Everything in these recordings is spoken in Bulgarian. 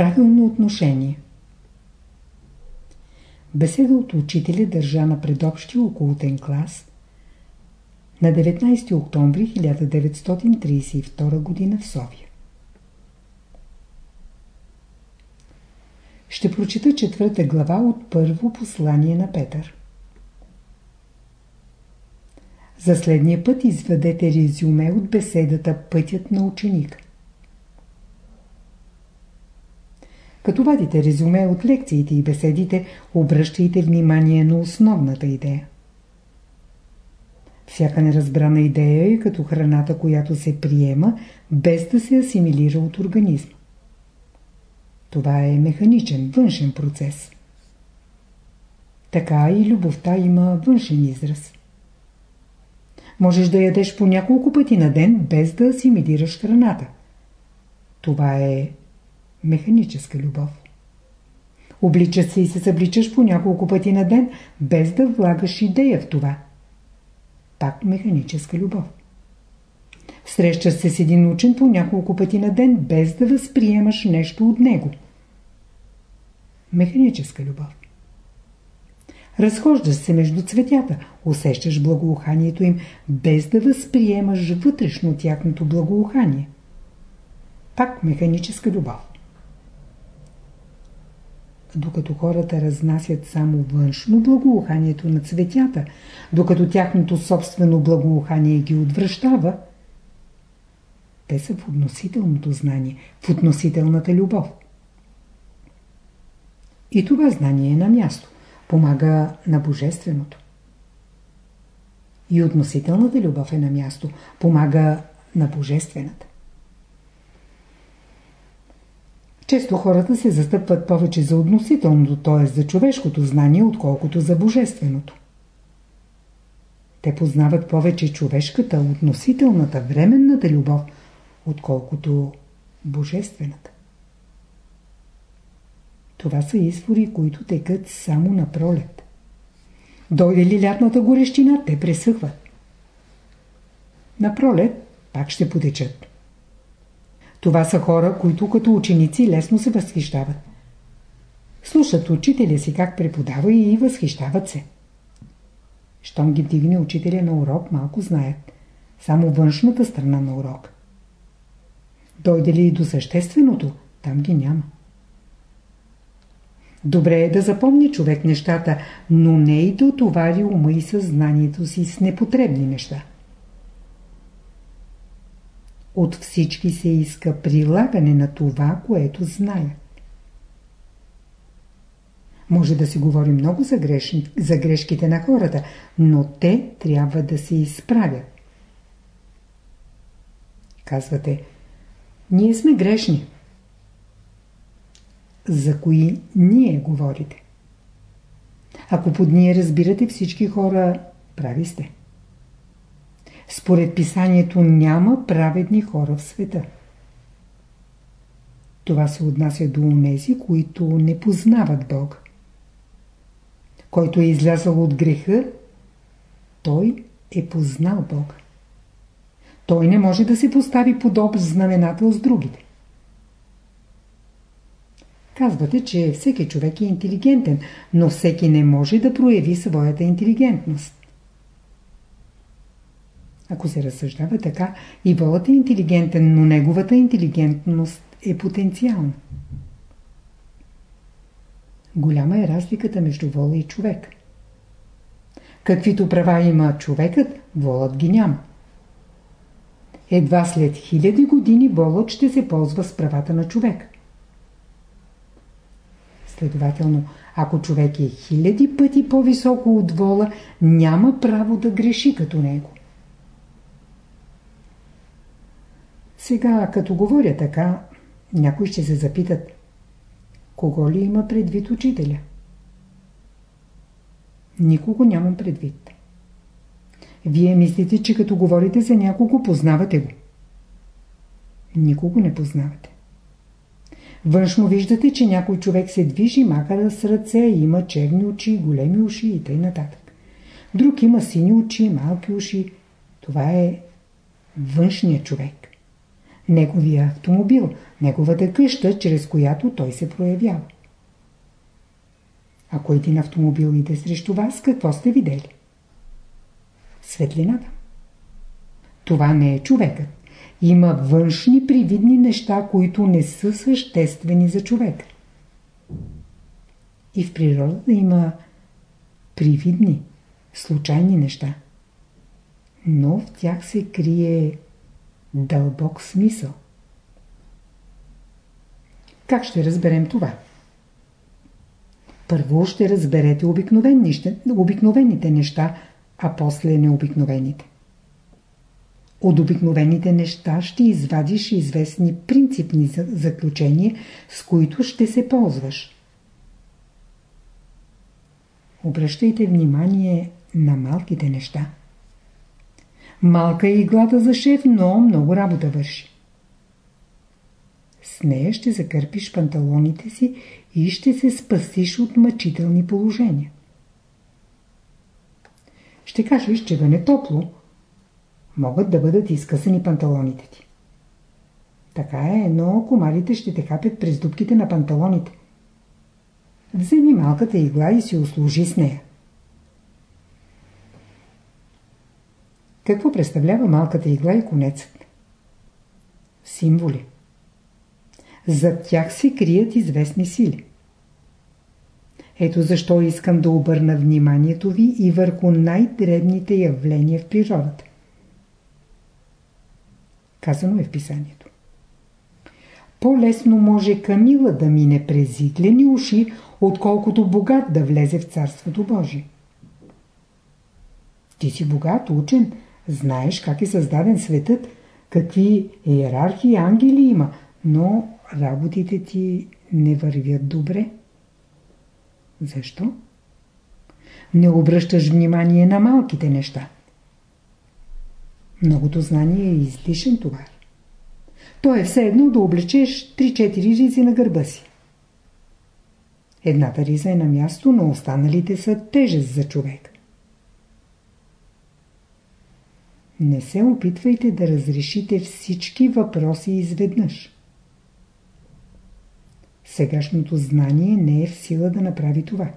правилно отношение. Беседа от учителя държа на предобщия околотен клас на 19 октомври 1932 г. в София. Ще прочита четвърта глава от първо послание на Петър. За следния път изведете резюме от беседата Пътят на ученика. Като вадите резюме от лекциите и беседите, обръщайте внимание на основната идея. Всяка неразбрана идея е като храната, която се приема, без да се асимилира от организма. Това е механичен, външен процес. Така и любовта има външен израз. Можеш да ядеш по няколко пъти на ден, без да асимилираш храната. Това е механическа любов. Обличаш се и се събличаш по няколко пъти на ден, без да влагаш идея в това. Пак механическа любов. Срещаш се с един учен по няколко пъти на ден, без да възприемаш нещо от него. Механическа любов. Разхождаш се между цветята, усещаш благоуханието им, без да възприемаш вътрешно тяхното благоухание. Пак механическа любов. Докато хората разнасят само външно благоуханието на цветята, докато тяхното собствено благоухание ги отвръщава, те са в относителното знание, в относителната любов. И това знание е на място помага на Божественото. И относителната любов е на място, помага на Божествената. Често хората се застъпват повече за относителното, т.е. за човешкото знание, отколкото за божественото. Те познават повече човешката, относителната, временната любов, отколкото божествената. Това са извори, които текат само на пролет. Дойде ли лятната горещина, те пресъхват. На пролет пак ще потечат. Това са хора, които като ученици лесно се възхищават. Слушат учителя си как преподава и възхищават се. Щом ги дигне учителя на урок, малко знаят. Само външната страна на урок. Дойде ли и до същественото, там ги няма. Добре е да запомни човек нещата, но не и да отовари ума и съзнанието си с непотребни неща. От всички се иска прилагане на това, което знаят. Може да си говори много за, греш... за грешките на хората, но те трябва да се изправят. Казвате, ние сме грешни за кои ние говорите. Ако под ние разбирате всички хора, прави сте. Според писанието няма праведни хора в света. Това се отнася до онези, които не познават Бог. Който е излязъл от греха, той е познал Бог. Той не може да се постави под общ знаменател с другите. Казвате, че всеки човек е интелигентен, но всеки не може да прояви своята интелигентност. Ако се разсъждава така, и волът е интелигентен, но неговата интелигентност е потенциална. Голяма е разликата между вола и човек. Каквито права има човекът, волът ги няма. Едва след хиляди години волът ще се ползва с правата на човек. Следователно, ако човек е хиляди пъти по-високо от вола, няма право да греши като него. Сега, като говоря така, някой ще се запитат, кого ли има предвид учителя? Никого нямам предвид. Вие мислите, че като говорите за някого, познавате го. Никого не познавате. Външно виждате, че някой човек се движи, маха с ръце, има черни очи, големи уши и т.н. Друг има сини очи, малки уши. Това е външният човек. Неговия автомобил, неговата къща, чрез която той се проявява. Ако един автомобил иде срещу вас, какво сте видели? Светлината. Това не е човекът. Има външни привидни неща, които не са съществени за човека. И в природата има привидни, случайни неща. Но в тях се крие дълбок смисъл. Как ще разберем това? Първо ще разберете обикновените неща, а после необикновените. От обикновените неща ще извадиш известни принципни заключения, с които ще се ползваш. Обръщайте внимание на малките неща. Малка е иглата за шеф, но много работа върши. С нея ще закърпиш панталоните си и ще се спасиш от мъчителни положения. Ще кажеш, че да не топло, могат да бъдат изкъсани панталоните ти. Така е, но комарите ще те хапят през дубките на панталоните. Вземи малката игла и си услужи с нея. Какво представлява малката игла и конецът? Символи. Зад тях се крият известни сили. Ето защо искам да обърна вниманието ви и върху най-дребните явления в природата. Казано е в писанието. По-лесно може Камила да мине през зитлени уши, отколкото богат да влезе в Царството Божие. Ти си богат, учен, знаеш как е създаден светът, какви иерархии ангели има, но работите ти не вървят добре. Защо? Не обръщаш внимание на малките неща. Многото знание е излишен товар. То е все едно да облечеш 3-4 ризи на гърба си. Едната риза е на място, но останалите са тежест за човек. Не се опитвайте да разрешите всички въпроси изведнъж. Сегашното знание не е в сила да направи това.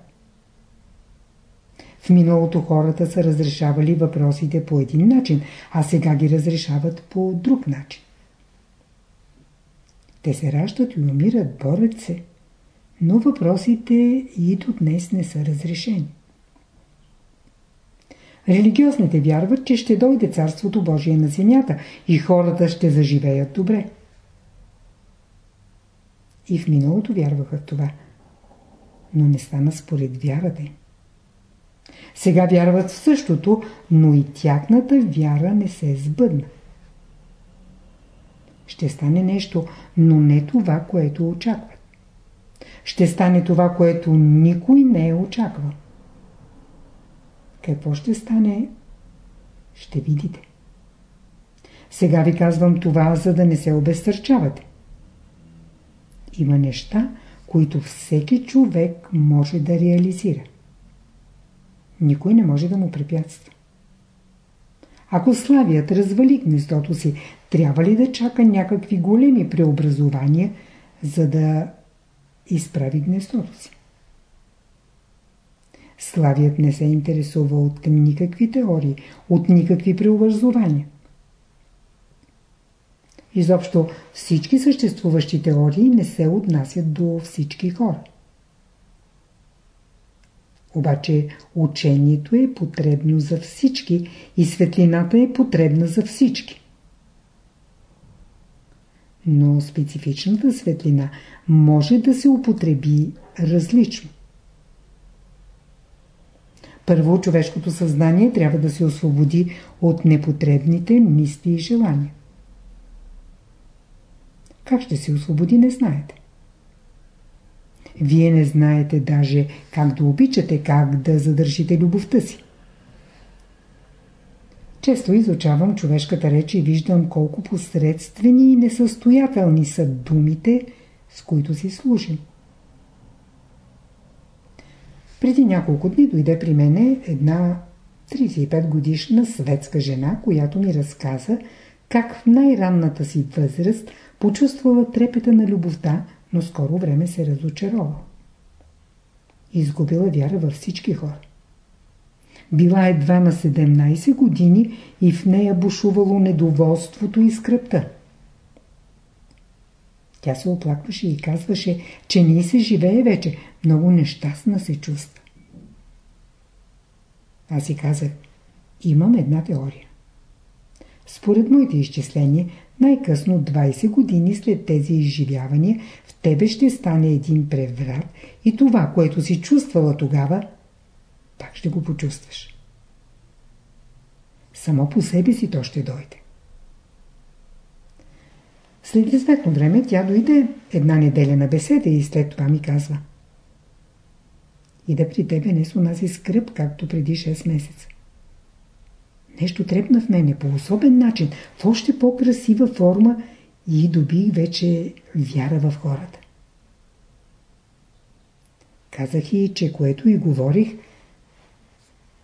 В миналото хората са разрешавали въпросите по един начин, а сега ги разрешават по друг начин. Те се раждат и умират, борят се, но въпросите и до днес не са разрешени. Религиозните вярват, че ще дойде Царството Божие на земята и хората ще заживеят добре. И в миналото вярваха в това, но не стана според вярата им. Сега вярват в същото, но и тяхната вяра не се сбъдна. Ще стане нещо, но не това, което очакват. Ще стане това, което никой не е очаквал. Какво ще стане? Ще видите. Сега ви казвам това, за да не се обезсърчавате. Има неща, които всеки човек може да реализира никой не може да му препятства. Ако славият развали гнездото си, трябва ли да чака някакви големи преобразования, за да изправи гнездото си? Славият не се интересува от никакви теории, от никакви преобразования. Изобщо всички съществуващи теории не се отнасят до всички хора. Обаче учението е потребно за всички и светлината е потребна за всички. Но специфичната светлина може да се употреби различно. Първо, човешкото съзнание трябва да се освободи от непотребните мисли и желания. Как ще се освободи, не знаете. Вие не знаете даже как да обичате, как да задържите любовта си. Често изучавам човешката реч и виждам колко посредствени и несъстоятелни са думите, с които си служим. Преди няколко дни дойде при мене една 35 годишна светска жена, която ми разказа как в най-ранната си възраст почувствала трепета на любовта, но скоро време се разочарова. Изгубила вяра във всички хора. Била едва на 17 години и в нея бушувало недоволството и скръпта. Тя се оплакваше и казваше, че не се живее вече, много нещастна се чувства. Аз си казах, имам една теория. Според моите изчисления, най-късно 20 години след тези изживявания, в тебе ще стане един преврат и това, което си чувствала тогава, пак ще го почувстваш. Само по себе си то ще дойде. След известно време тя дойде една неделя на беседа и след това ми казва И да при тебе не с онази скръп, както преди 6 месеца. Нещо трепна в мене по особен начин, в още по-красива форма и добих вече вяра в хората. Казах и, че което и говорих,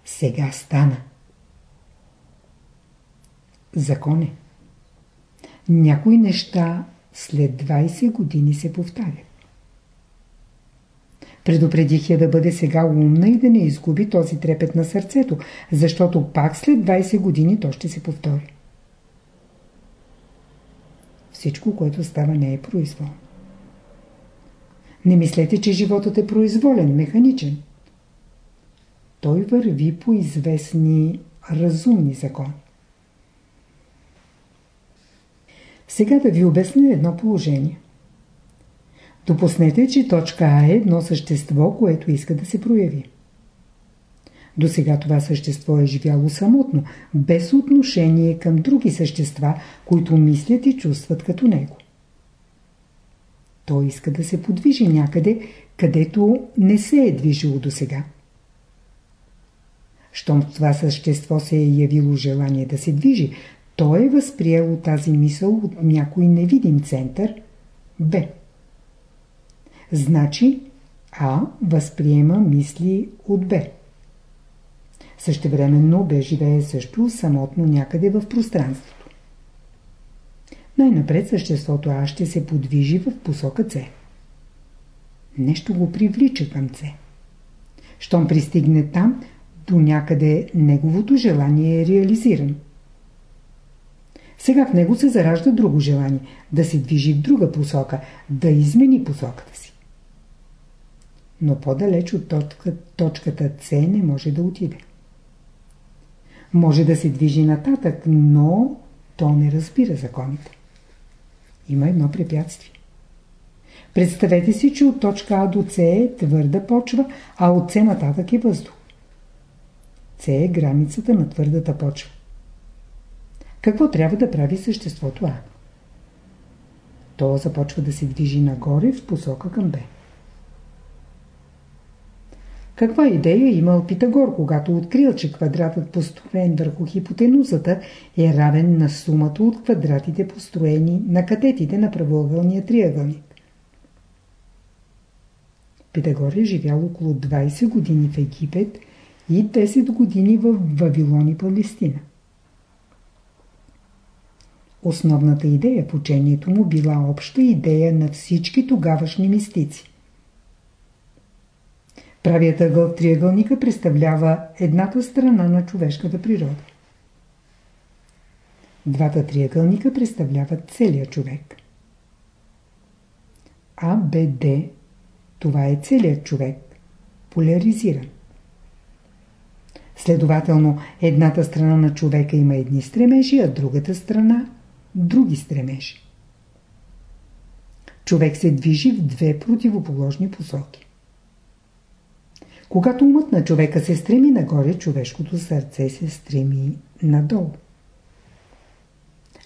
сега стана. Законе. Някои неща след 20 години се повтарят. Предупредих я да бъде сега умна и да не изгуби този трепет на сърцето, защото пак след 20 години то ще се повтори. Всичко, което става, не е произволно. Не мислете, че животът е произволен, механичен. Той върви по известни разумни закони. Сега да ви обясня едно положение. Допуснете, че точка А е едно същество, което иска да се прояви. До сега това същество е живяло самотно, без отношение към други същества, които мислят и чувстват като него. Той иска да се подвижи някъде, където не се е движило до сега. Щом това същество се е явило желание да се движи, той е възприело тази мисъл от някой невидим център Б. Значи А възприема мисли от Б. Същевременно Б живее също самотно някъде в пространството. Най-напред съществото А ще се подвижи в посока С. Нещо го привлича към С. Щом пристигне там, до някъде неговото желание е реализирано. Сега в него се заражда друго желание – да се движи в друга посока, да измени посоката си. Но по-далеч от точка, точката С не може да отиде. Може да се движи нататък, но то не разбира законите. Има едно препятствие. Представете си, че от точка А до С е твърда почва, а от С нататък е въздух. С е границата на твърдата почва. Какво трябва да прави съществото А? То започва да се движи нагоре в посока към Б. Каква идея имал Питагор, когато открил, че квадратът построен върху хипотенузата е равен на сумата от квадратите построени на катетите на правоъгълния триъгълник? Питагор е живял около 20 години в Египет и 10 години в Вавилон и Палестина. Основната идея в учението му била обща идея на всички тогавашни мистици. Правият ъгъл в триъгълника представлява едната страна на човешката природа. Двата триъгълника представляват целият човек. А, Б, Д – това е целият човек, поляризиран. Следователно, едната страна на човека има едни стремежи, а другата страна други стремежи. Човек се движи в две противоположни посоки. Когато умът на човека се стреми нагоре, човешкото сърце се стреми надолу.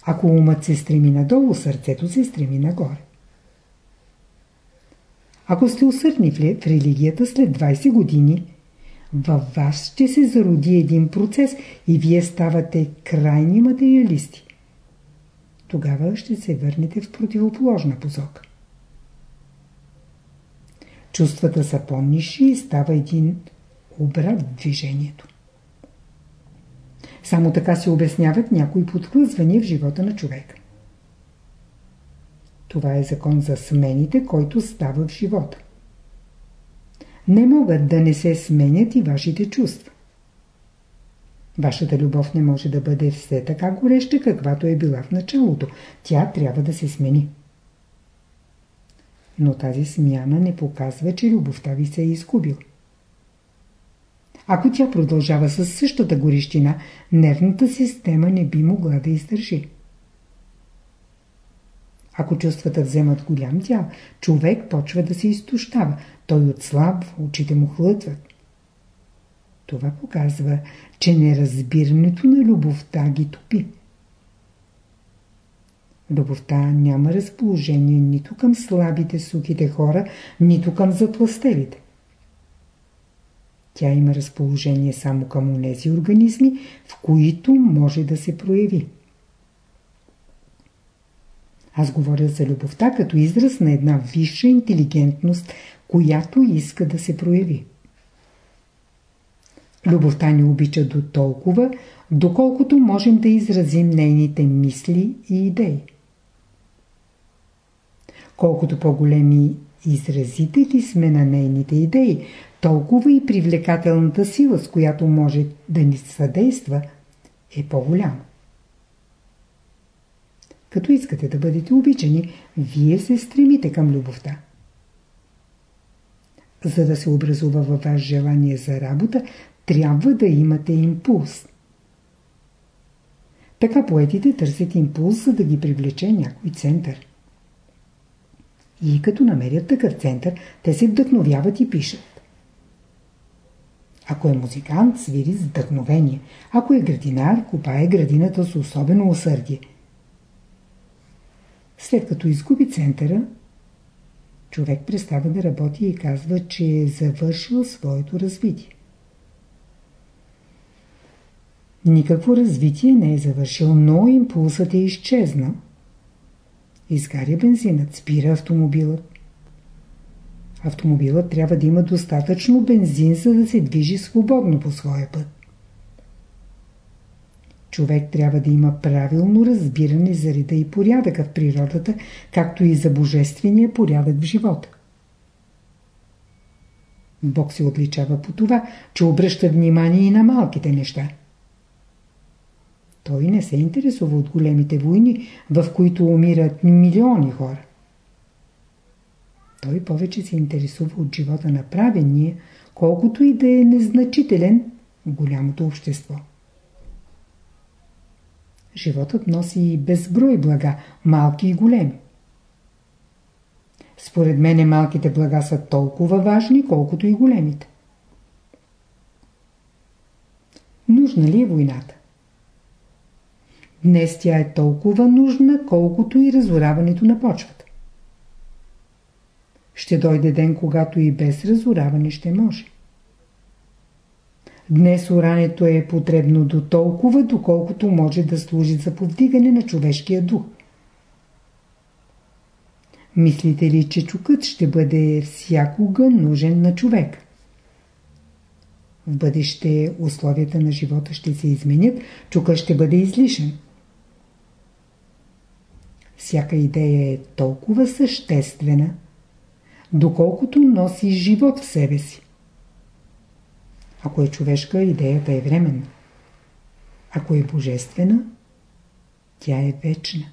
Ако умът се стреми надолу, сърцето се стреми нагоре. Ако сте усърдни в религията след 20 години, във вас ще се зароди един процес и вие ставате крайни материалисти тогава ще се върнете в противоположна посока. Чувствата са по-ниши и става един обрат в движението. Само така се обясняват някои подхлъзвания в живота на човека. Това е закон за смените, който става в живота. Не могат да не се сменят и вашите чувства. Вашата любов не може да бъде все така гореща, каквато е била в началото. Тя трябва да се смени. Но тази смяна не показва, че любовта ви се е изгубила. Ако тя продължава със същата горещина, нервната система не би могла да издържи. Ако чувствата вземат голям дял, човек почва да се изтощава. Той отслабва, очите му хлътват. Това показва, че неразбирането на любовта ги топи. Любовта няма разположение нито към слабите, сухите хора, нито към затластелите. Тя има разположение само към онези организми, в които може да се прояви. Аз говоря за любовта като израз на една висша интелигентност, която иска да се прояви. Любовта ни обича до толкова, доколкото можем да изразим нейните мисли и идеи. Колкото по-големи изразители сме на нейните идеи, толкова и привлекателната сила, с която може да ни съдейства, е по-голяма. Като искате да бъдете обичани, вие се стремите към любовта. За да се образува във вас желание за работа, трябва да имате импулс. Така поетите търсят импулс, за да ги привлече някой център. И като намерят такъв център, те се вдъхновяват и пишат. Ако е музикант, свири с вдъхновение. Ако е градинар, копае градината с особено усърдие. След като изгуби центъра, човек престава да работи и казва, че е завършил своето развитие. Никакво развитие не е завършил, но импулсът е изчезнал. Изгаря бензинът, спира автомобилът. Автомобилът трябва да има достатъчно бензин, за да се движи свободно по своя път. Човек трябва да има правилно разбиране за реда и порядъка в природата, както и за божествения порядък в живота. Бог се отличава по това, че обръща внимание и на малките неща. Той не се интересува от големите войни, в които умират милиони хора. Той повече се интересува от живота на правения, колкото и да е незначителен в голямото общество. Животът носи безброй блага, малки и големи. Според мене малките блага са толкова важни, колкото и големите. Нужна ли е войната? Днес тя е толкова нужна, колкото и разораването на почвата. Ще дойде ден, когато и без разораване ще може. Днес урането е потребно до толкова, доколкото може да служи за повдигане на човешкия дух. Мислите ли, че чукът ще бъде всякога нужен на човек? В бъдеще условията на живота ще се изменят, чукът ще бъде излишен. Всяка идея е толкова съществена, доколкото носи живот в себе си. Ако е човешка, идеята е временна. Ако е божествена, тя е вечна.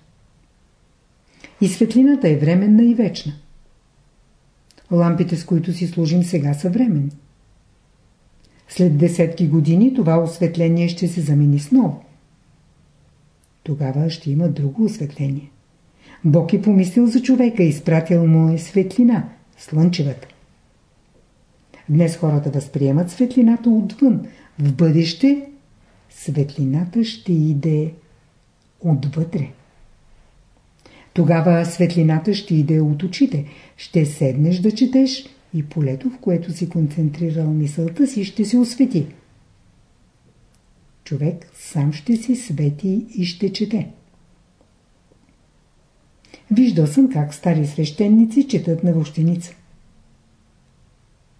И светлината е временна и вечна. Лампите, с които си служим сега, са временни. След десетки години това осветление ще се замени с ново. Тогава ще има друго осветление. Бог е помислил за човека и изпратил му е светлина, слънчевата. Днес хората възприемат светлината отвън. В бъдеще светлината ще иде отвътре. Тогава светлината ще иде от очите. Ще седнеш да четеш и полето, в което си концентрирал мисълта си, ще се освети. Човек сам ще си свети и ще чете. Виждал съм как стари свещеници четат на вощеница.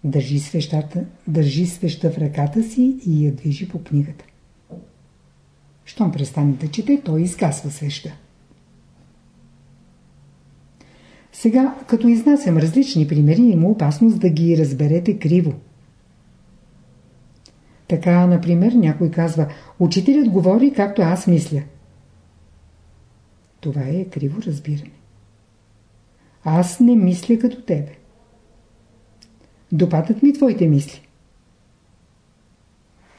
Държи, свещата, държи свеща в ръката си и я движи по книгата. Щом престане да чете, той изгасва свеща. Сега, като изнасям различни примери, има опасност да ги разберете криво. Така, например, някой казва, учителят говори както аз мисля. Това е криво разбиране. Аз не мисля като тебе. Допадат ми твоите мисли.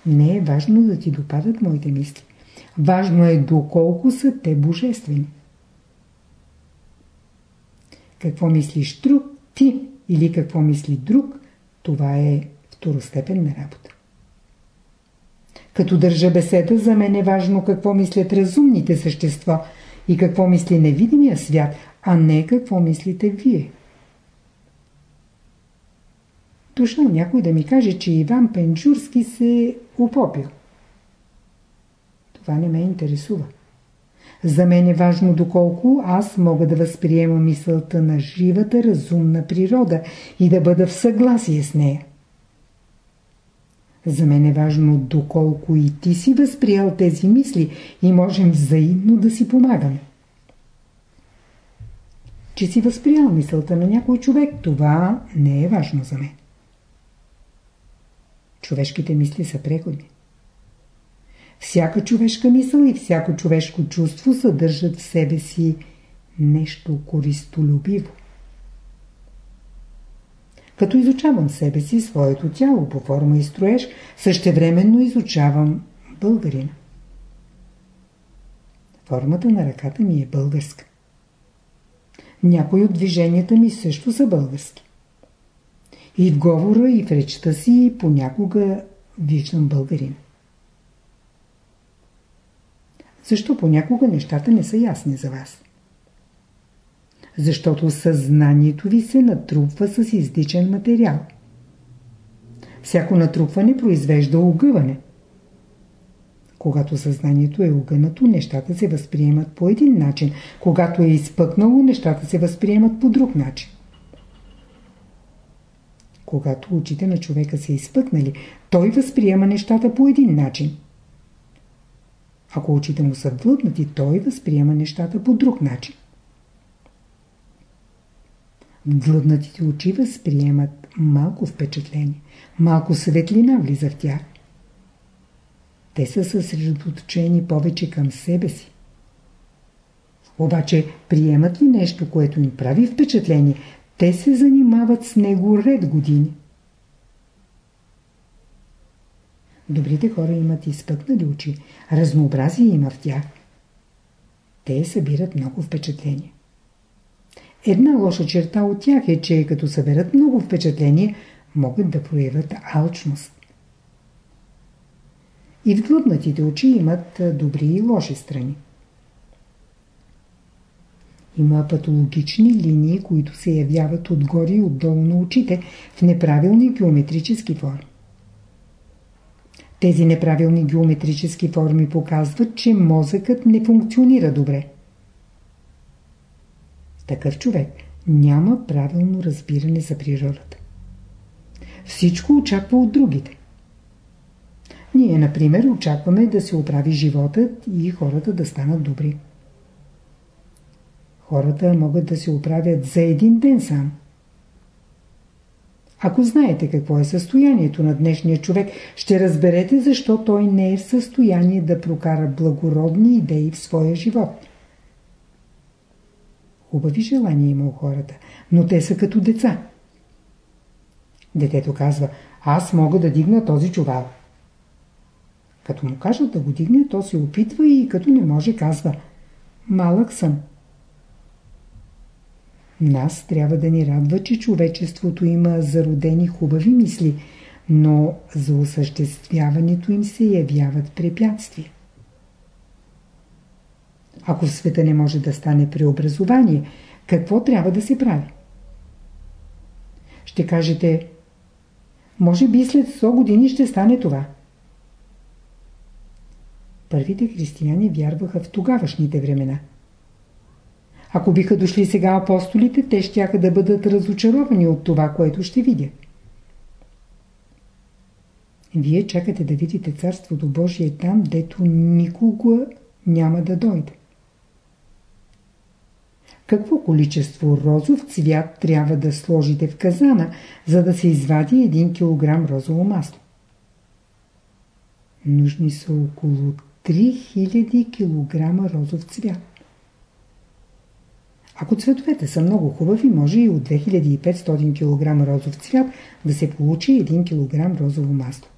Не е важно да ти допадат моите мисли. Важно е доколко са те божествени. Какво мислиш друг, ти или какво мисли друг, това е второстепенна работа. Като държа беседа, за мен е важно какво мислят разумните същества и какво мисли невидимия свят, а не какво мислите вие. Дошъл някой да ми каже, че Иван Пенчурски се упопил. Това не ме интересува. За мен е важно доколко аз мога да възприема мисълта на живата разумна природа и да бъда в съгласие с нея. За мен е важно доколко и ти си възприял тези мисли и можем взаимно да си помагаме. Че си възприял мисълта на някой човек, това не е важно за мен. Човешките мисли са преходни. Всяка човешка мисъл и всяко човешко чувство съдържат в себе си нещо користолюбиво. Като изучавам себе си, своето тяло по форма и строеж, същевременно изучавам българина. Формата на ръката ми е българска. Някои от движенията ми също са български. И в говора, и в речта си понякога виждам българина. Защо понякога нещата не са ясни за вас? Защото съзнанието ви се натрупва с издичен материал. Всяко натрупване произвежда огъване. Когато съзнанието е огънато, нещата се възприемат по един начин. Когато е изпъкнало, нещата се възприемат по друг начин. Когато очите на човека са изпъкнали, той възприема нещата по един начин. Ако очите му са вдлъбнати, той възприема нещата по друг начин. Вдлъбнатите очи възприемат малко впечатление, малко светлина влиза в тях. Те са съсредоточени повече към себе си. Обаче приемат ли нещо, което им прави впечатление, те се занимават с него ред години. Добрите хора имат изпъкнали очи, разнообразие има в тях. Те събират много впечатления. Една лоша черта от тях е, че като съберат много впечатления, могат да проявят алчност. И вдлъбнатите очи имат добри и лоши страни. Има патологични линии, които се явяват отгоре и отдолу на очите в неправилни геометрически форми. Тези неправилни геометрически форми показват, че мозъкът не функционира добре. Такъв човек няма правилно разбиране за природата. Всичко очаква от другите. Ние, например, очакваме да се оправи животът и хората да станат добри. Хората могат да се оправят за един ден сам. Ако знаете какво е състоянието на днешния човек, ще разберете защо той не е в състояние да прокара благородни идеи в своя живот. Хубави желания има у хората, но те са като деца. Детето казва, аз мога да дигна този чувал. Като му кажат да го дигне, то се опитва и като не може казва, малък съм. Нас трябва да ни радва, че човечеството има зародени хубави мисли, но за осъществяването им се явяват препятствия. Ако в света не може да стане преобразование, какво трябва да се прави? Ще кажете, може би след 100 години ще стане това. Първите християни вярваха в тогавашните времена – ако биха дошли сега апостолите, те ще да бъдат разочаровани от това, което ще видят. Вие чакате да видите Царството Божие там, дето никога няма да дойде. Какво количество розов цвят трябва да сложите в казана, за да се извади 1 кг розово масло? Нужни са около 3000 кг розов цвят. Ако цветовете са много хубави, може и от 2500 кг розов цвят да се получи 1 кг розово масло.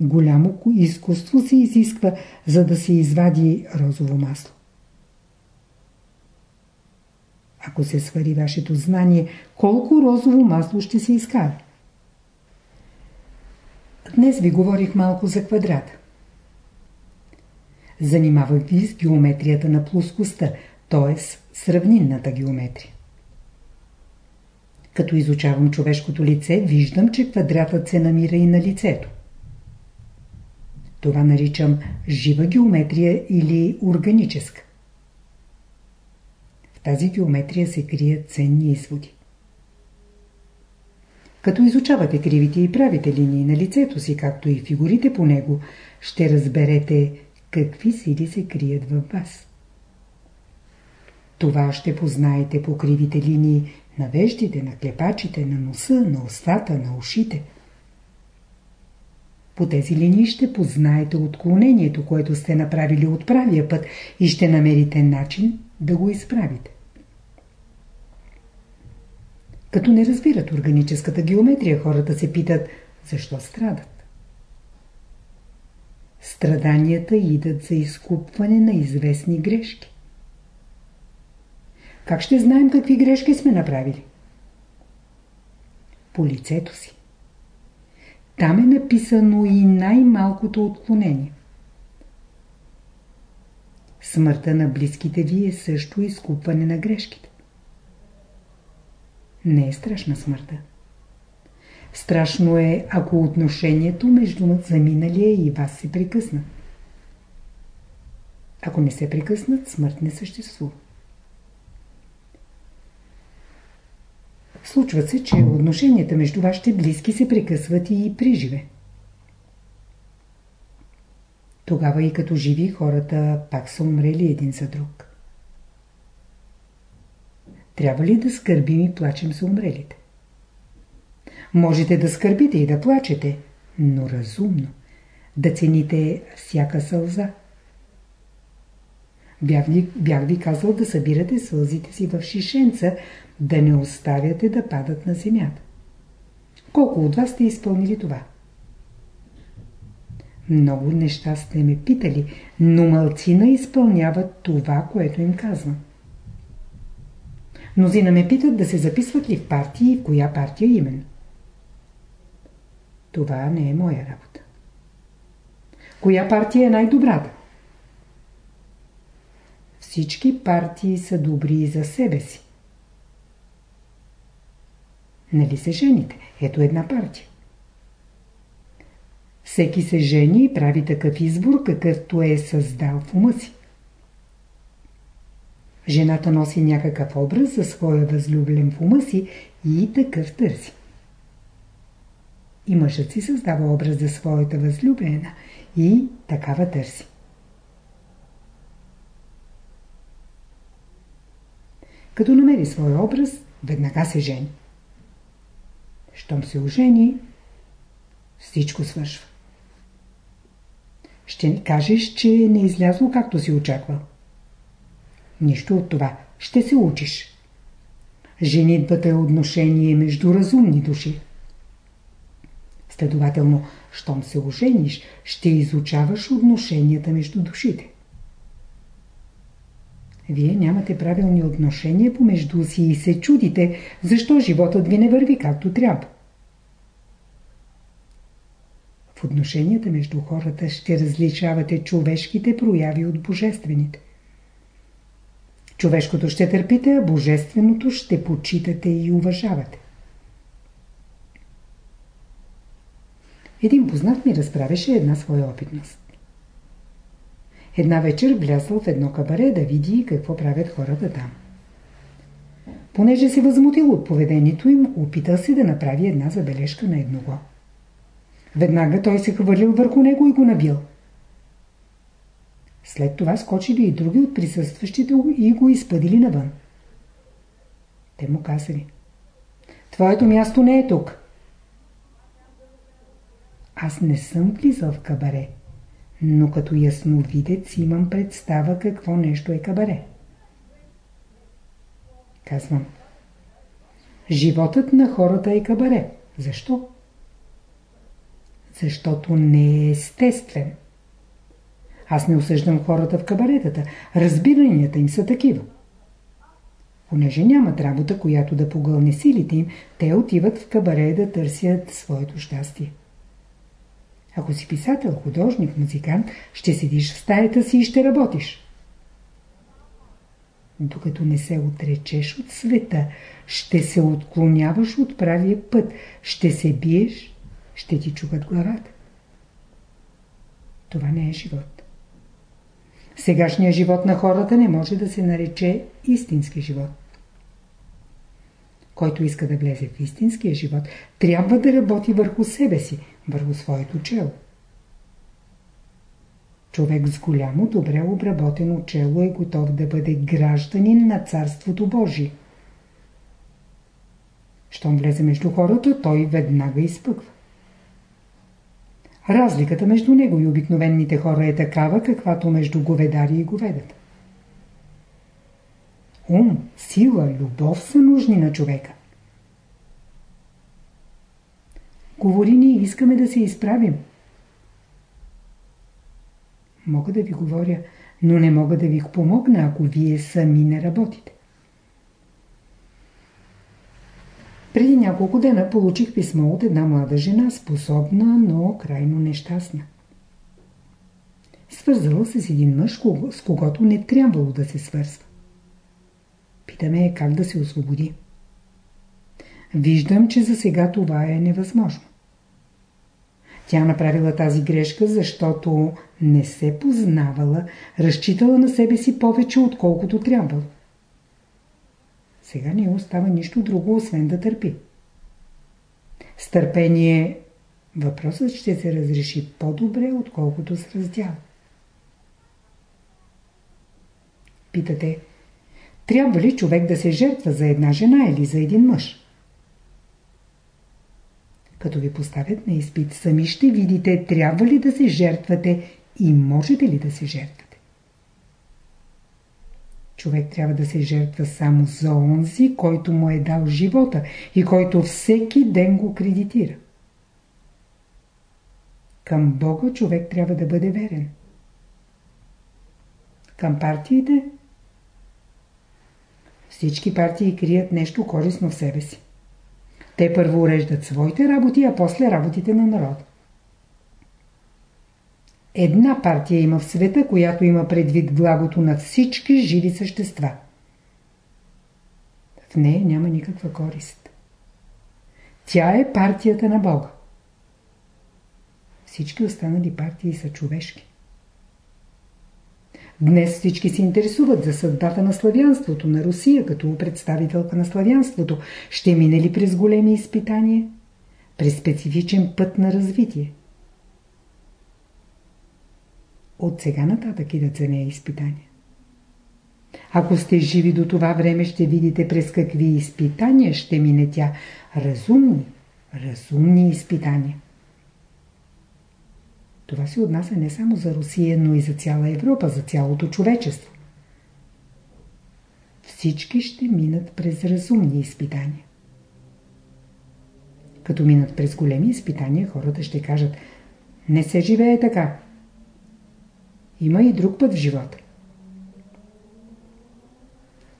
Голямо изкуство се изисква, за да се извади розово масло. Ако се свари вашето знание, колко розово масло ще се изкара? Днес ви говорих малко за квадрата. Занимавах ви с геометрията на плоскостта, т.е. сравнинната геометрия. Като изучавам човешкото лице, виждам, че квадратът се намира и на лицето. Това наричам жива геометрия или органическа. В тази геометрия се крият ценни изводи. Като изучавате кривите и правите линии на лицето си, както и фигурите по него, ще разберете какви сили се крият във вас. Това ще познаете по кривите линии на веждите, на клепачите, на носа, на устата, на ушите. По тези линии ще познаете отклонението, което сте направили от правия път и ще намерите начин да го изправите. Като не разбират органическата геометрия, хората се питат защо страдат. Страданията идат за изкупване на известни грешки. Как ще знаем какви грешки сме направили? По лицето си. Там е написано и най-малкото отклонение. Смъртта на близките ви е също изкупване на грешките. Не е страшна смъртта. Страшно е, ако отношението между заминалия и вас се прекъсна. Ако не се прекъснат, смърт не съществува. Случва се, че отношенията между вашите близки се прекъсват и при живе. Тогава и като живи хората пак са умрели един за друг. Трябва ли да скърбим и плачем за умрелите? Можете да скърбите и да плачете, но разумно. Да цените всяка сълза. Бях ви, бях ви казал да събирате сълзите си в шишенца, да не оставяте да падат на земята. Колко от вас сте изпълнили това? Много неща сте ме питали, но мълцина изпълняват това, което им казвам. Мнозина ме питат да се записват ли в партии и в коя партия именно. Това не е моя работа. Коя партия е най-добрата? Всички партии са добри за себе си. Нали се жените? Ето една партия. Всеки се жени и прави такъв избор, какъвто е създал в ума си. Жената носи някакъв образ за своя възлюблен в ума си и такъв търси. И мъжът си създава образ за своята възлюблена и такава търси. Като намери своя образ, веднага се жени. Щом се ожени, всичко свършва. Ще кажеш, че не е излязло както си очаквал. Нищо от това. Ще се учиш. Женитбата е отношение между разумни души. Следователно, щом се ожениш, ще изучаваш отношенията между душите. Вие нямате правилни отношения помежду си и се чудите, защо животът ви не върви както трябва. В отношенията между хората ще различавате човешките прояви от божествените. Човешкото ще търпите, а божественото ще почитате и уважавате. Един познат ми разправеше една своя опитност. Една вечер влязъл в едно кабаре да види какво правят хората там. Понеже се възмутил от поведението им, опитал се да направи една забележка на едного. Веднага той се хвърлил върху него и го набил. След това скочили и други от присъстващите и го изпъдили навън. Те му казали. Твоето място не е тук. Аз не съм влизал в кабаре, но като ясновидец имам представа какво нещо е кабаре. Казвам. Животът на хората е кабаре. Защо? Защото не е естествен. Аз не осъждам хората в кабаретата. Разбиранията им са такива. Понеже нямат работа, която да погълне силите им, те отиват в кабаре да търсят своето щастие. Ако си писател, художник, музикант, ще седиш в стаята си и ще работиш. Докато не се отречеш от света, ще се отклоняваш от правия път, ще се биеш, ще ти чукат главата. Това не е живот. Сегашният живот на хората не може да се нарече истински живот. Който иска да влезе в истинския живот, трябва да работи върху себе си, върху своето чело. Човек с голямо, добре обработено чело е готов да бъде гражданин на Царството Божие. Щом влезе между хората, той веднага изпъква. Разликата между него и обикновените хора е такава, каквато между говедари и говедата. Ум, сила, любов са нужни на човека. Говори ни искаме да се изправим. Мога да ви говоря, но не мога да ви помогна, ако вие сами не работите. Преди няколко дена получих писмо от една млада жена, способна, но крайно нещастна. Свързала се с един мъж, с когото не трябвало да се свързва. Питаме как да се освободи. Виждам, че за сега това е невъзможно. Тя направила тази грешка, защото не се познавала, разчитала на себе си повече, отколкото трябвало. Сега не остава нищо друго, освен да търпи. С търпение въпросът ще се разреши по-добре, отколкото с раздял. Питате, трябва ли човек да се жертва за една жена или за един мъж? Като ви поставят на изпит, сами ще видите трябва ли да се жертвате и можете ли да се жертвате. Човек трябва да се жертва само за онзи, който му е дал живота и който всеки ден го кредитира. Към Бога човек трябва да бъде верен. Към партиите всички партии крият нещо корисно в себе си. Те първо уреждат своите работи, а после работите на народа. Една партия има в света, която има предвид благото на всички живи същества. В нея няма никаква корист. Тя е партията на Бога. Всички останали партии са човешки. Днес всички се интересуват за съдбата на славянството, на Русия като представителка на славянството. Ще мине ли през големи изпитания? През специфичен път на развитие? От сега нататък идат за нея изпитания. Ако сте живи до това време, ще видите през какви изпитания ще мине тя. Разумни, разумни изпитания. Това се отнася не само за Русия, но и за цяла Европа, за цялото човечество. Всички ще минат през разумни изпитания. Като минат през големи изпитания, хората ще кажат не се живее така. Има и друг път в живота.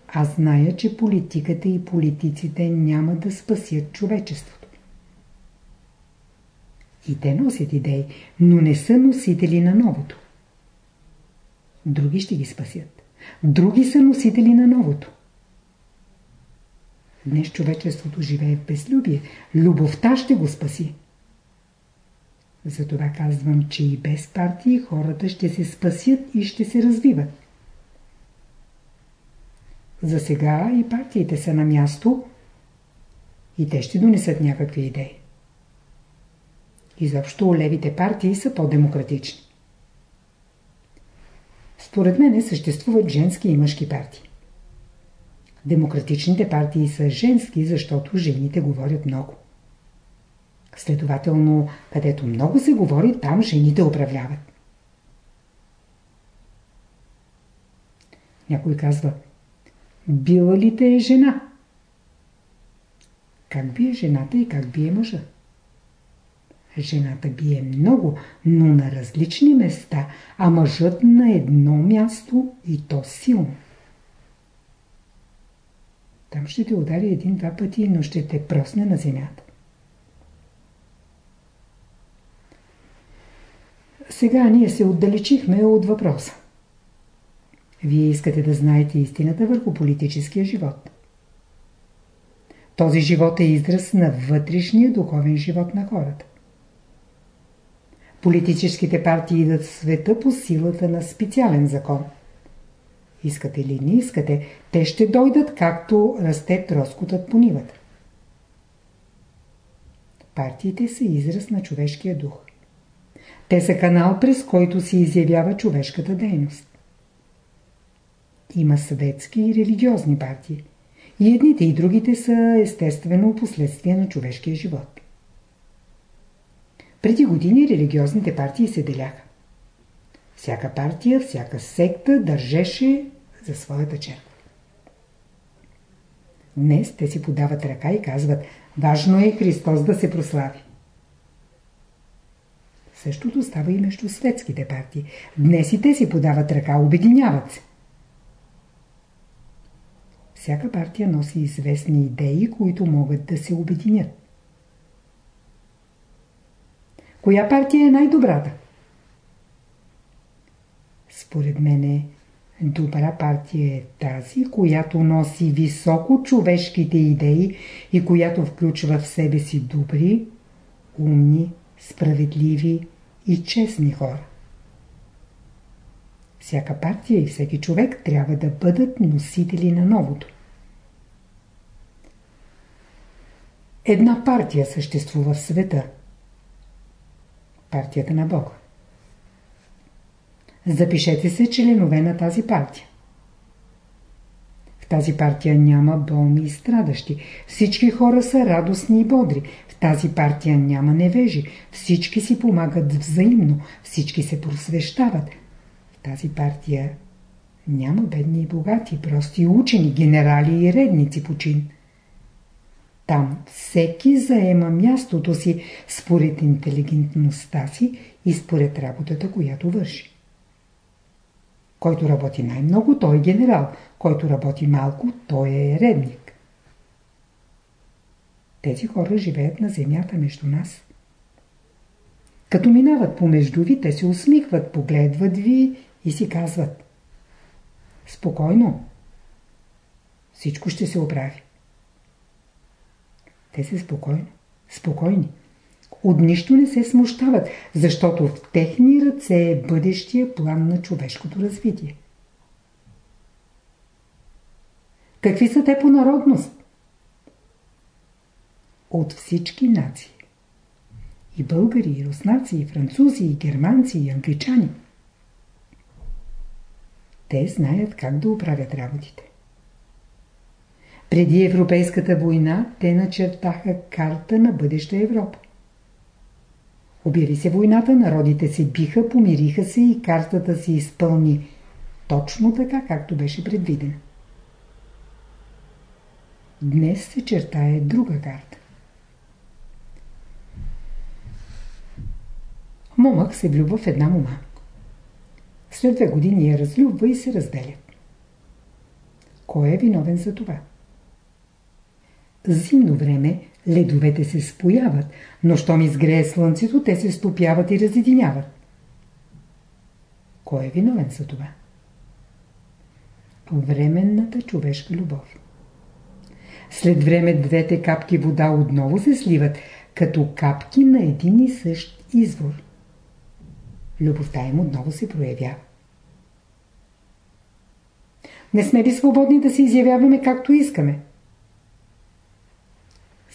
Аз зная, че политиката и политиците няма да спасят човечеството. И те носят идеи, но не са носители на новото. Други ще ги спасят. Други са носители на новото. Днес човечеството живее в безлюбие. Любовта ще го спаси. Затова казвам, че и без партии хората ще се спасят и ще се развиват. За сега и партиите са на място и те ще донесат някакви идеи. Изобщо левите партии са по-демократични. Според мен съществуват женски и мъжки партии. Демократичните партии са женски, защото жените говорят много. Следователно, където много се говори, там жените управляват. Някой казва, била ли те е жена? Как бие жената и как бие мъжа? Жената бие много, но на различни места, а мъжът на едно място и то силно. Там ще те удари един-два пъти, но ще те просне на земята. Сега ние се отдалечихме от въпроса. Вие искате да знаете истината върху политическия живот. Този живот е израз на вътрешния духовен живот на хората. Политическите партии идат в света по силата на специален закон. Искате ли не искате, те ще дойдат както расте троскотът по нивата. Партиите са израз на човешкия дух. Те са канал, през който се изявява човешката дейност. Има светски и религиозни партии. И едните и другите са естествено последствия на човешкия живот. Преди години религиозните партии се деляха. Всяка партия, всяка секта държеше за своята черква. Днес те си подават ръка и казват Важно е Христос да се прослави. Същото става и между светските партии. Днес и те си подават ръка, обединяват се. Всяка партия носи известни идеи, които могат да се обединят. Коя партия е най-добрата? Според мене добра партия е тази, която носи високо човешките идеи и която включва в себе си добри, умни, справедливи и честни хора. Всяка партия и всеки човек трябва да бъдат носители на новото. Една партия съществува в света. Партията на Бога. Запишете се членове на тази партия. Тази партия няма болни и страдащи. Всички хора са радостни и бодри. В тази партия няма невежи. Всички си помагат взаимно. Всички се просвещават. В тази партия няма бедни и богати, прости учени, генерали и редници по чин. Там всеки заема мястото си според интелигентността си и според работата, която върши. Който работи най-много, той е генерал. Който работи малко, той е редник. Тези хора живеят на земята между нас. Като минават помежду ви, те се усмихват, погледват ви и си казват Спокойно. Всичко ще се оправи. Те са спокойни. Спокойни. От нищо не се смущават, защото в техни ръце е бъдещия план на човешкото развитие. Какви са те по народност? От всички нации. И българи, и руснаци, и французи, и германци, и англичани. Те знаят как да оправят работите. Преди Европейската война те начертаха карта на бъдеща Европа. Обири се войната, народите се биха, помириха се и картата се изпълни точно така, както беше предвидена. Днес се чертае друга карта. Момък се влюбва в една мома. След две години я разлюбва и се разделят. Кой е виновен за това? Зимно време ледовете се спояват, но щом изгрее слънцето, те се стопяват и разединяват. Кой е виновен за това? Временната човешка любов. След време двете капки вода отново се сливат, като капки на един и същ извор. Любовта им отново се проявява. Не сме ли свободни да се изявяваме както искаме?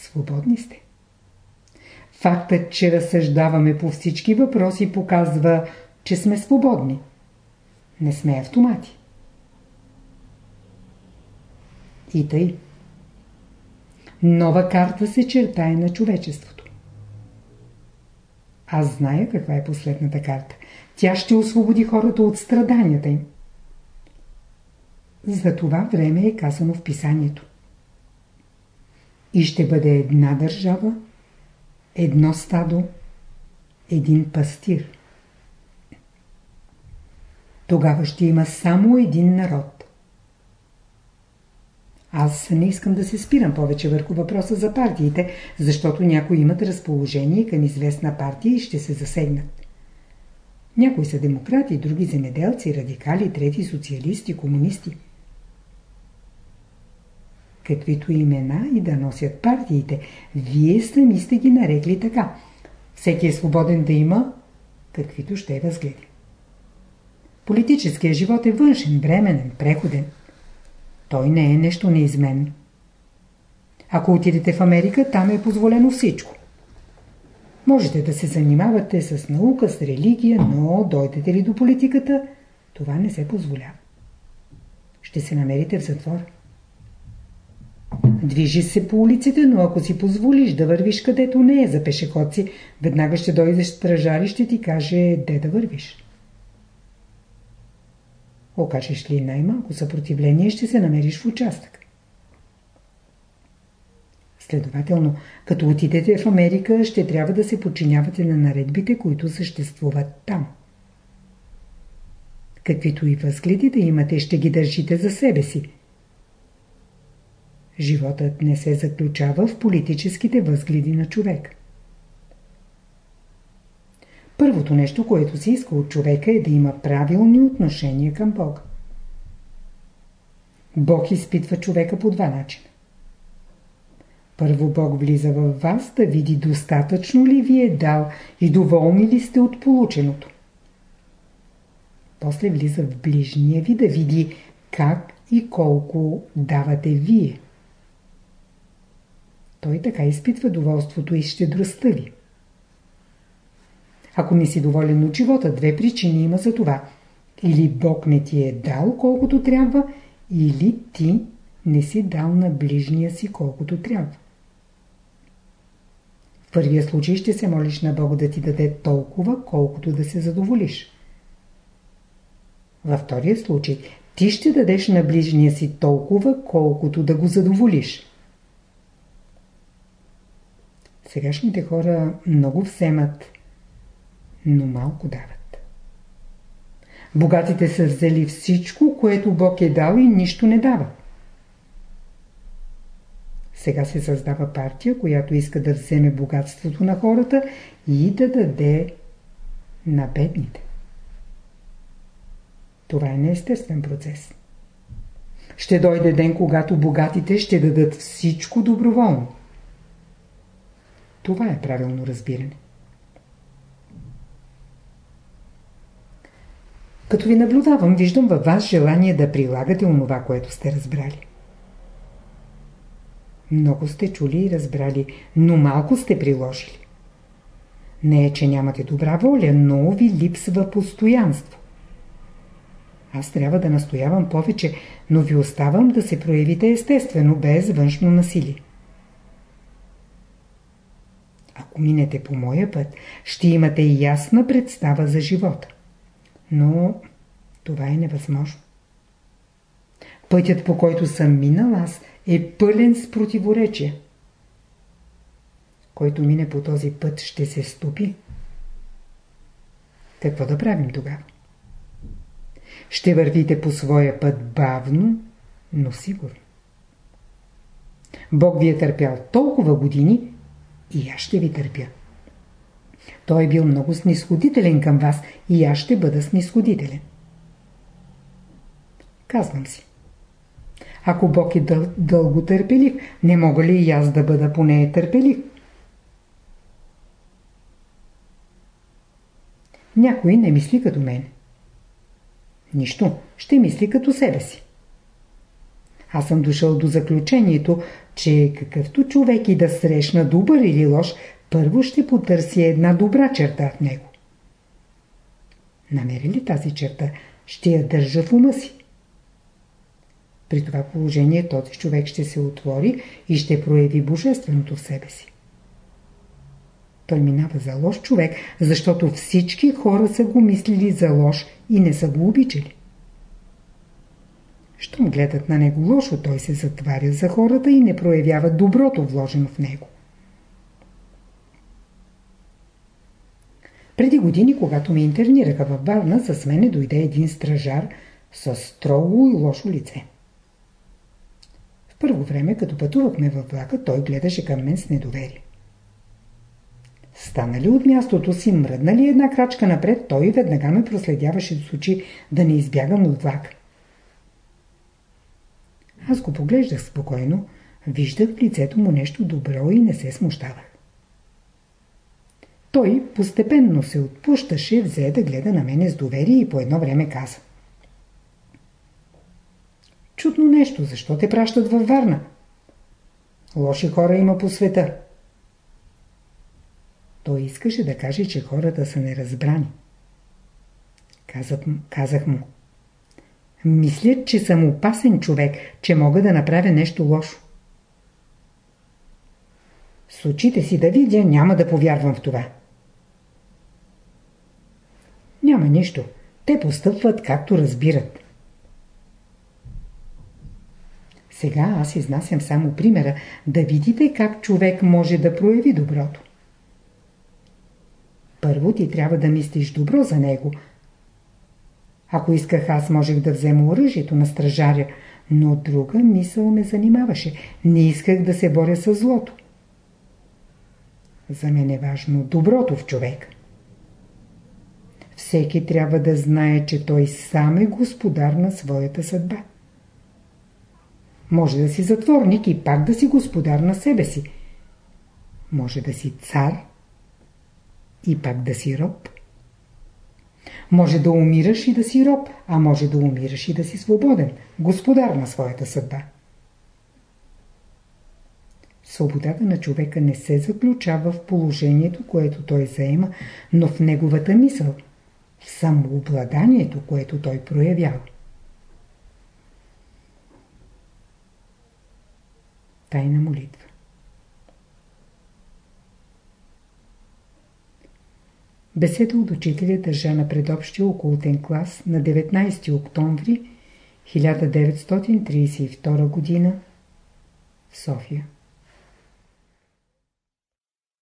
Свободни сте. Фактът, че разсъждаваме по всички въпроси показва, че сме свободни. Не сме автомати. И тъй. Нова карта се чертае на човечеството. Аз зная каква е последната карта. Тя ще освободи хората от страданията им. За това време е казано в писанието. И ще бъде една държава, едно стадо, един пастир. Тогава ще има само един народ. Аз не искам да се спирам повече върху въпроса за партиите, защото някои имат разположение към известна партия и ще се засегнат. Някои са демократи, други земеделци, радикали, трети социалисти, комунисти. Каквито имена и да носят партиите, вие сами сте ги нарекли така. Всеки е свободен да има каквито ще възгледи. Политическият живот е външен, временен, преходен. Той не е нещо неизменно. Ако отидете в Америка, там е позволено всичко. Можете да се занимавате с наука, с религия, но дойдете ли до политиката, това не се позволява. Ще се намерите в затвор. Движи се по улиците, но ако си позволиш да вървиш където не е за пешеходци, веднага ще дойдеш стражар и ще ти каже де да вървиш. Окажеш ли най-малко съпротивление, ще се намериш в участък. Следователно, като отидете в Америка, ще трябва да се подчинявате на наредбите, които съществуват там. Каквито и възгледи да имате, ще ги държите за себе си. Животът не се заключава в политическите възгледи на човек. Първото нещо, което се иска от човека е да има правилни отношения към Бога. Бог изпитва човека по два начина. Първо Бог влиза в вас да види достатъчно ли ви е дал и доволни ли сте от полученото. После влиза в ближния ви да види как и колко давате вие. Той така изпитва доволството и щедростта ви. Ако не си доволен от живота, две причини има за това. Или Бог не ти е дал колкото трябва, или ти не си дал на ближния си колкото трябва. В първия случай ще се молиш на Бога да ти даде толкова, колкото да се задоволиш. Във втория случай ти ще дадеш на ближния си толкова, колкото да го задоволиш. Сегашните хора много вземат, но малко дават. Богатите са взели всичко, което Бог е дал и нищо не дават. Сега се създава партия, която иска да вземе богатството на хората и да даде на бедните. Това е неестествен процес. Ще дойде ден, когато богатите ще дадат всичко доброволно. Това е правилно разбиране. Като ви наблюдавам, виждам във вас желание да прилагате онова, което сте разбрали. Много сте чули и разбрали, но малко сте приложили. Не е, че нямате добра воля, но ви липсва постоянство. Аз трябва да настоявам повече, но ви оставам да се проявите естествено, без външно насилие. Ако минете по моя път, ще имате ясна представа за живота. Но това е невъзможно. Пътят по който съм минал аз е пълен с противоречия. Който мине по този път ще се стопи. Какво да правим тогава? Ще вървите по своя път бавно, но сигурно. Бог ви е търпял толкова години и аз ще ви търпя. Той е бил много снисходителен към вас и аз ще бъда снисходителен. Казвам си. Ако Бог е дъл, дълго търпелив, не мога ли и аз да бъда поне търпелив? Някой не мисли като мен. Нищо, ще мисли като себе си. аз съм дошъл до заключението, че какъвто човек и да срещна добър или лош, първо ще потърси една добра черта в него. Намери ли тази черта, ще я държа в ума си. При това положение този човек ще се отвори и ще прояви божественото в себе си. Той минава за лош човек, защото всички хора са го мислили за лош и не са го обичали. Щом гледат на него лошо, той се затваря за хората и не проявява доброто вложено в него. Преди години, когато ме интернираха във Варна, с мене дойде един стражар с строго и лошо лице. В първо време, като пътувахме във влака, той гледаше към мен с недоверие. Станали от мястото си, мръднали една крачка напред, той веднага ме проследяваше с очи да не избягам от влака. Аз го поглеждах спокойно, виждах в лицето му нещо добро и не се смущавах. Той постепенно се отпущаше, взе да гледа на мене с доверие и по едно време каза. Чудно нещо, защо те пращат във Варна? Лоши хора има по света. Той искаше да каже, че хората са неразбрани. Казах, казах му. Мислят, че съм опасен човек, че мога да направя нещо лошо. С очите си да видя, няма да повярвам в това. Няма нищо. Те постъпват както разбират. Сега аз изнасям само примера, да видите как човек може да прояви доброто. Първо ти трябва да мислиш добро за него. Ако исках, аз можех да взема оръжието на стражаря, но друга мисъл ме занимаваше. Не исках да се боря с злото. За мен е важно доброто в човек. Всеки трябва да знае, че той сам е господар на своята съдба. Може да си затворник и пак да си господар на себе си. Може да си цар и пак да си роб. Може да умираш и да си роб, а може да умираш и да си свободен, господар на своята съдба. Свободата на човека не се заключава в положението, което той заема, но в неговата мисъл, в самообладанието, което той проявява. Тайна молитва Беседа от учителя държа на предобщия окултен клас на 19 октомври 1932 г. в София.